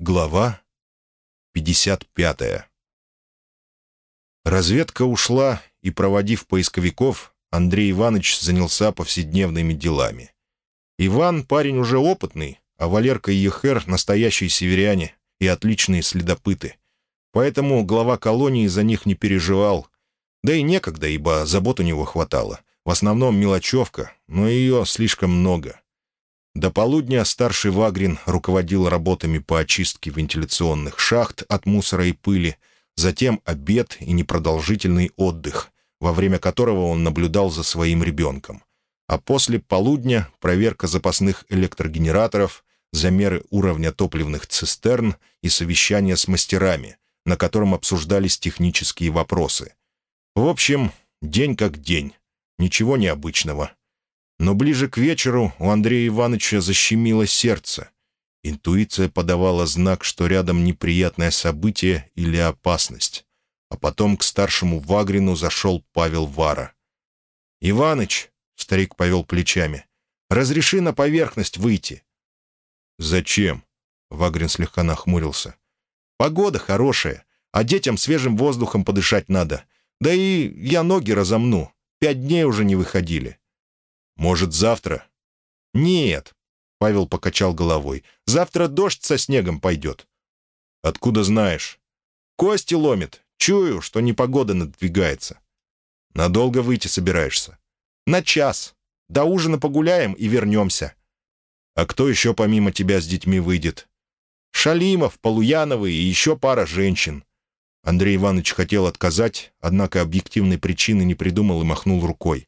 Глава 55 Разведка ушла, и, проводив поисковиков, Андрей Иванович занялся повседневными делами. Иван — парень уже опытный, а Валерка и Ехер — настоящие северяне и отличные следопыты. Поэтому глава колонии за них не переживал. Да и некогда, ибо забот у него хватало. В основном мелочевка, но ее слишком много. До полудня старший Вагрин руководил работами по очистке вентиляционных шахт от мусора и пыли, затем обед и непродолжительный отдых, во время которого он наблюдал за своим ребенком. А после полудня проверка запасных электрогенераторов, замеры уровня топливных цистерн и совещание с мастерами, на котором обсуждались технические вопросы. В общем, день как день, ничего необычного. Но ближе к вечеру у Андрея Ивановича защемило сердце. Интуиция подавала знак, что рядом неприятное событие или опасность. А потом к старшему Вагрину зашел Павел Вара. «Иваныч», — старик повел плечами, — «разреши на поверхность выйти». «Зачем?» — Вагрин слегка нахмурился. «Погода хорошая, а детям свежим воздухом подышать надо. Да и я ноги разомну. Пять дней уже не выходили. Может, завтра?» «Нет», — Павел покачал головой. «Завтра дождь со снегом пойдет». «Откуда знаешь?» «Кости ломит. Чую, что непогода надвигается». «Надолго выйти собираешься?» «На час. До ужина погуляем и вернемся». «А кто еще помимо тебя с детьми выйдет?» «Шалимов, Полуяновы и еще пара женщин». Андрей Иванович хотел отказать, однако объективной причины не придумал и махнул рукой.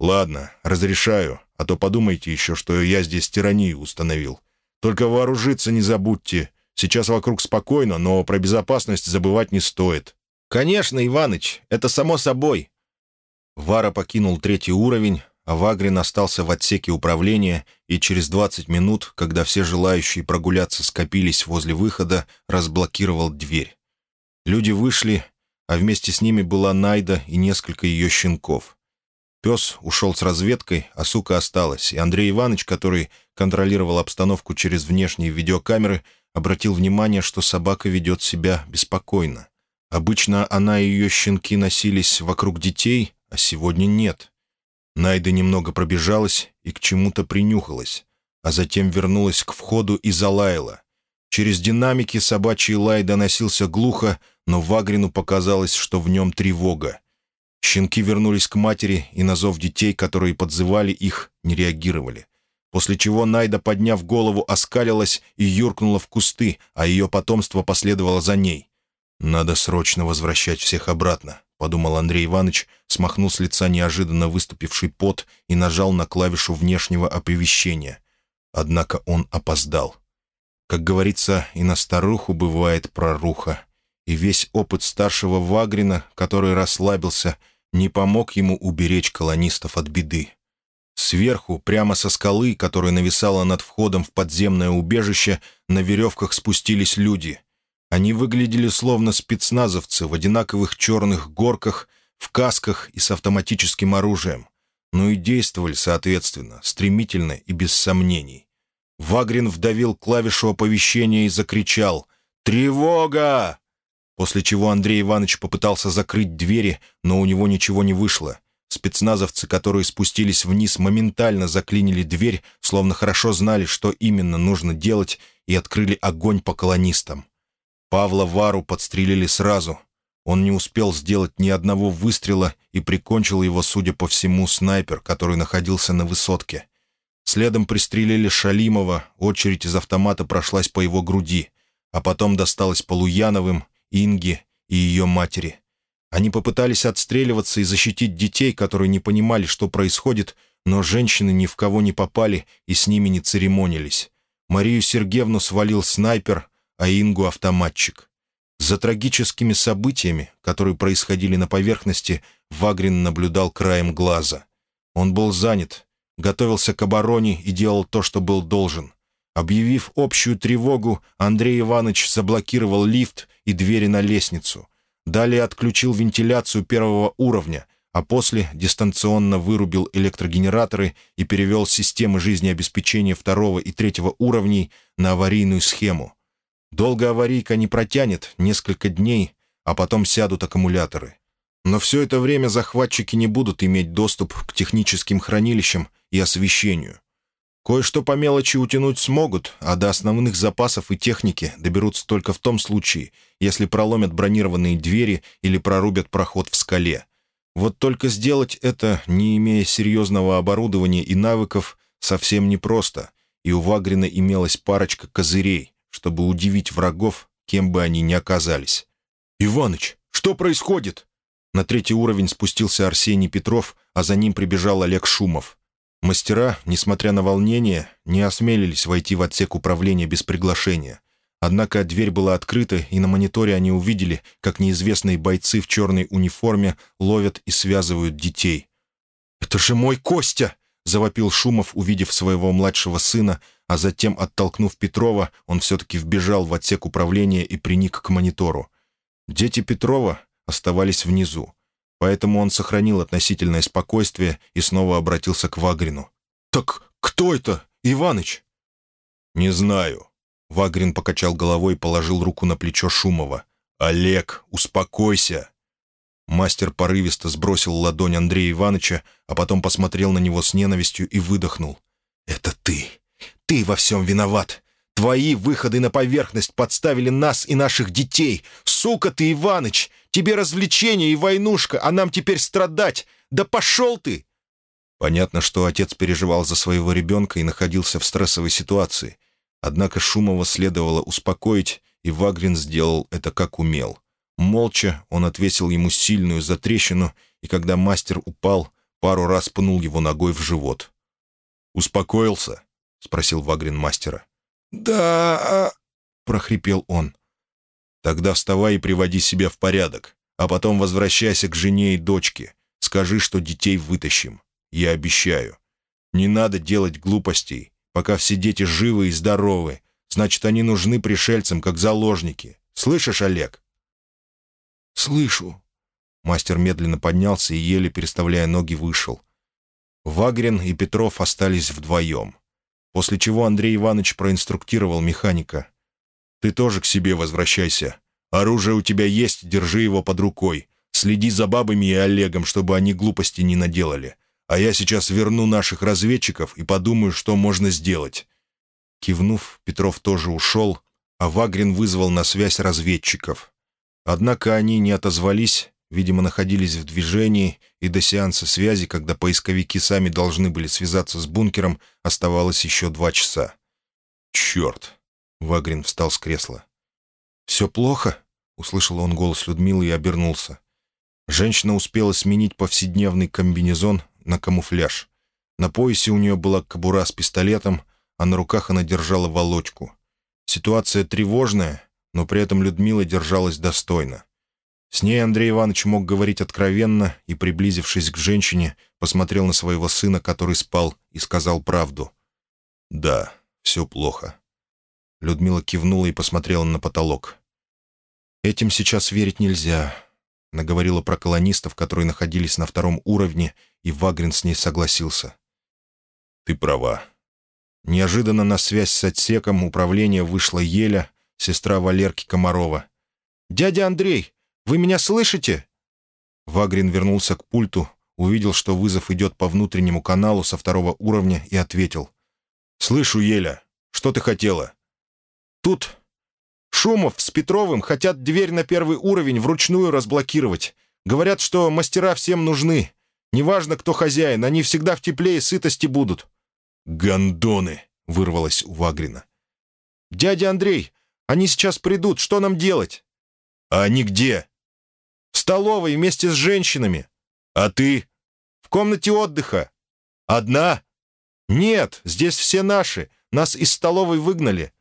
«Ладно, разрешаю, а то подумайте еще, что я здесь тиранию установил. Только вооружиться не забудьте. Сейчас вокруг спокойно, но про безопасность забывать не стоит». «Конечно, Иваныч, это само собой». Вара покинул третий уровень, а Вагрин остался в отсеке управления и через 20 минут, когда все желающие прогуляться скопились возле выхода, разблокировал дверь. Люди вышли, а вместе с ними была Найда и несколько ее щенков. Пес ушел с разведкой, а сука осталась, и Андрей Иванович, который контролировал обстановку через внешние видеокамеры, обратил внимание, что собака ведет себя беспокойно. Обычно она и ее щенки носились вокруг детей, а сегодня нет. Найда немного пробежалась и к чему-то принюхалась, а затем вернулась к входу и залаяла. Через динамики собачий лай доносился глухо, но Вагрину показалось, что в нем тревога. Щенки вернулись к матери, и на зов детей, которые подзывали их, не реагировали. После чего Найда, подняв голову, оскалилась и юркнула в кусты, а ее потомство последовало за ней. «Надо срочно возвращать всех обратно», — подумал Андрей Иванович, смахнул с лица неожиданно выступивший пот и нажал на клавишу внешнего оповещения. Однако он опоздал. Как говорится, и на старуху бывает проруха и весь опыт старшего Вагрина, который расслабился, не помог ему уберечь колонистов от беды. Сверху, прямо со скалы, которая нависала над входом в подземное убежище, на веревках спустились люди. Они выглядели словно спецназовцы в одинаковых черных горках, в касках и с автоматическим оружием. Но и действовали, соответственно, стремительно и без сомнений. Вагрин вдавил клавишу оповещения и закричал «Тревога!» После чего Андрей Иванович попытался закрыть двери, но у него ничего не вышло. Спецназовцы, которые спустились вниз, моментально заклинили дверь, словно хорошо знали, что именно нужно делать, и открыли огонь по колонистам. Павла Вару подстрелили сразу. Он не успел сделать ни одного выстрела и прикончил его, судя по всему, снайпер, который находился на высотке. Следом пристрелили Шалимова, очередь из автомата прошлась по его груди, а потом досталась Полуяновым Инги и ее матери. Они попытались отстреливаться и защитить детей, которые не понимали, что происходит, но женщины ни в кого не попали и с ними не церемонились. Марию Сергеевну свалил снайпер, а Ингу — автоматчик. За трагическими событиями, которые происходили на поверхности, Вагрин наблюдал краем глаза. Он был занят, готовился к обороне и делал то, что был должен. Объявив общую тревогу, Андрей Иванович заблокировал лифт и двери на лестницу. Далее отключил вентиляцию первого уровня, а после дистанционно вырубил электрогенераторы и перевел системы жизнеобеспечения второго и третьего уровней на аварийную схему. Долго аварийка не протянет, несколько дней, а потом сядут аккумуляторы. Но все это время захватчики не будут иметь доступ к техническим хранилищам и освещению. Кое-что по мелочи утянуть смогут, а до основных запасов и техники доберутся только в том случае, если проломят бронированные двери или прорубят проход в скале. Вот только сделать это, не имея серьезного оборудования и навыков, совсем непросто, и у Вагрина имелась парочка козырей, чтобы удивить врагов, кем бы они ни оказались. «Иваныч, что происходит?» На третий уровень спустился Арсений Петров, а за ним прибежал Олег Шумов. Мастера, несмотря на волнение, не осмелились войти в отсек управления без приглашения. Однако дверь была открыта, и на мониторе они увидели, как неизвестные бойцы в черной униформе ловят и связывают детей. «Это же мой Костя!» — завопил Шумов, увидев своего младшего сына, а затем, оттолкнув Петрова, он все-таки вбежал в отсек управления и приник к монитору. Дети Петрова оставались внизу. Поэтому он сохранил относительное спокойствие и снова обратился к Вагрину. «Так кто это, Иваныч?» «Не знаю». Вагрин покачал головой и положил руку на плечо Шумова. «Олег, успокойся!» Мастер порывисто сбросил ладонь Андрея Ивановича, а потом посмотрел на него с ненавистью и выдохнул. «Это ты! Ты во всем виноват! Твои выходы на поверхность подставили нас и наших детей! Сука ты, Иваныч! Тебе развлечение и войнушка, а нам теперь страдать! Да пошел ты!» Понятно, что отец переживал за своего ребенка и находился в стрессовой ситуации. Однако Шумова следовало успокоить, и Вагрин сделал это как умел. Молча он отвесил ему сильную затрещину, и когда мастер упал, пару раз пнул его ногой в живот. «Успокоился?» — спросил Вагрин мастера. «Да...» — прохрипел он. Тогда вставай и приводи себя в порядок, а потом возвращайся к жене и дочке. Скажи, что детей вытащим. Я обещаю. Не надо делать глупостей. Пока все дети живы и здоровы, значит, они нужны пришельцам, как заложники. Слышишь, Олег?» «Слышу». Мастер медленно поднялся и, еле переставляя ноги, вышел. Вагрин и Петров остались вдвоем. После чего Андрей Иванович проинструктировал механика. Ты тоже к себе возвращайся. Оружие у тебя есть, держи его под рукой. Следи за бабами и Олегом, чтобы они глупости не наделали. А я сейчас верну наших разведчиков и подумаю, что можно сделать». Кивнув, Петров тоже ушел, а Вагрин вызвал на связь разведчиков. Однако они не отозвались, видимо, находились в движении, и до сеанса связи, когда поисковики сами должны были связаться с бункером, оставалось еще два часа. «Черт!» Вагрин встал с кресла. «Все плохо?» — услышал он голос Людмилы и обернулся. Женщина успела сменить повседневный комбинезон на камуфляж. На поясе у нее была кобура с пистолетом, а на руках она держала волочку. Ситуация тревожная, но при этом Людмила держалась достойно. С ней Андрей Иванович мог говорить откровенно и, приблизившись к женщине, посмотрел на своего сына, который спал, и сказал правду. «Да, все плохо. Людмила кивнула и посмотрела на потолок. «Этим сейчас верить нельзя», — наговорила про колонистов, которые находились на втором уровне, и Вагрин с ней согласился. «Ты права». Неожиданно на связь с отсеком управления вышла Еля, сестра Валерки Комарова. «Дядя Андрей, вы меня слышите?» Вагрин вернулся к пульту, увидел, что вызов идет по внутреннему каналу со второго уровня и ответил. «Слышу, Еля. Что ты хотела?» Тут Шумов с Петровым хотят дверь на первый уровень вручную разблокировать. Говорят, что мастера всем нужны. Неважно, кто хозяин, они всегда в тепле и сытости будут». «Гондоны!» — вырвалось у Вагрина. «Дядя Андрей, они сейчас придут. Что нам делать?» «А они где?» «В столовой вместе с женщинами». «А ты?» «В комнате отдыха». «Одна?» «Нет, здесь все наши. Нас из столовой выгнали.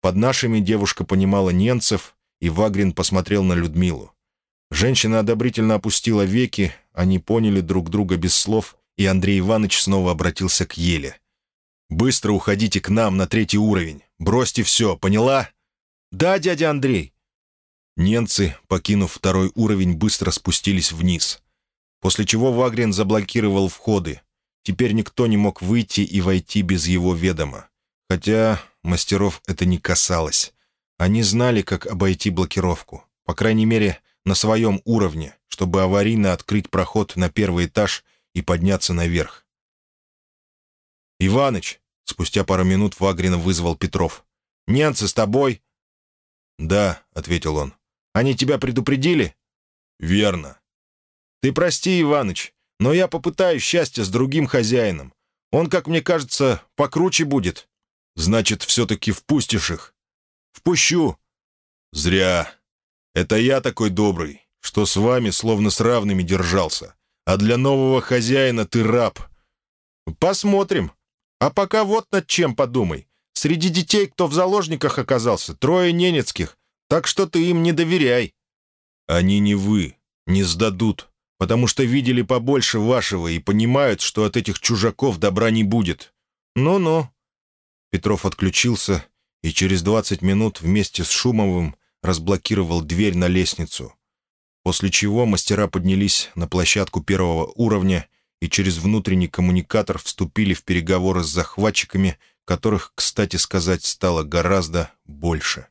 Под нашими девушка понимала немцев, и Вагрин посмотрел на Людмилу. Женщина одобрительно опустила веки, они поняли друг друга без слов, и Андрей Иванович снова обратился к Еле. «Быстро уходите к нам на третий уровень. Бросьте все, поняла?» «Да, дядя Андрей». Немцы, покинув второй уровень, быстро спустились вниз. После чего Вагрин заблокировал входы. Теперь никто не мог выйти и войти без его ведома. Хотя мастеров это не касалось. Они знали, как обойти блокировку. По крайней мере, на своем уровне, чтобы аварийно открыть проход на первый этаж и подняться наверх. «Иваныч!» — спустя пару минут Вагрина вызвал Петров. «Немцы с тобой?» «Да», — ответил он. «Они тебя предупредили?» «Верно». «Ты прости, Иваныч, но я попытаюсь счастья с другим хозяином. Он, как мне кажется, покруче будет». «Значит, все-таки впустишь их?» «Впущу». «Зря. Это я такой добрый, что с вами словно с равными держался. А для нового хозяина ты раб». «Посмотрим. А пока вот над чем подумай. Среди детей, кто в заложниках оказался, трое ненецких, так что ты им не доверяй». «Они не вы, не сдадут, потому что видели побольше вашего и понимают, что от этих чужаков добра не будет. Ну-ну». Петров отключился и через 20 минут вместе с Шумовым разблокировал дверь на лестницу. После чего мастера поднялись на площадку первого уровня и через внутренний коммуникатор вступили в переговоры с захватчиками, которых, кстати сказать, стало гораздо больше.